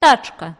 тачка.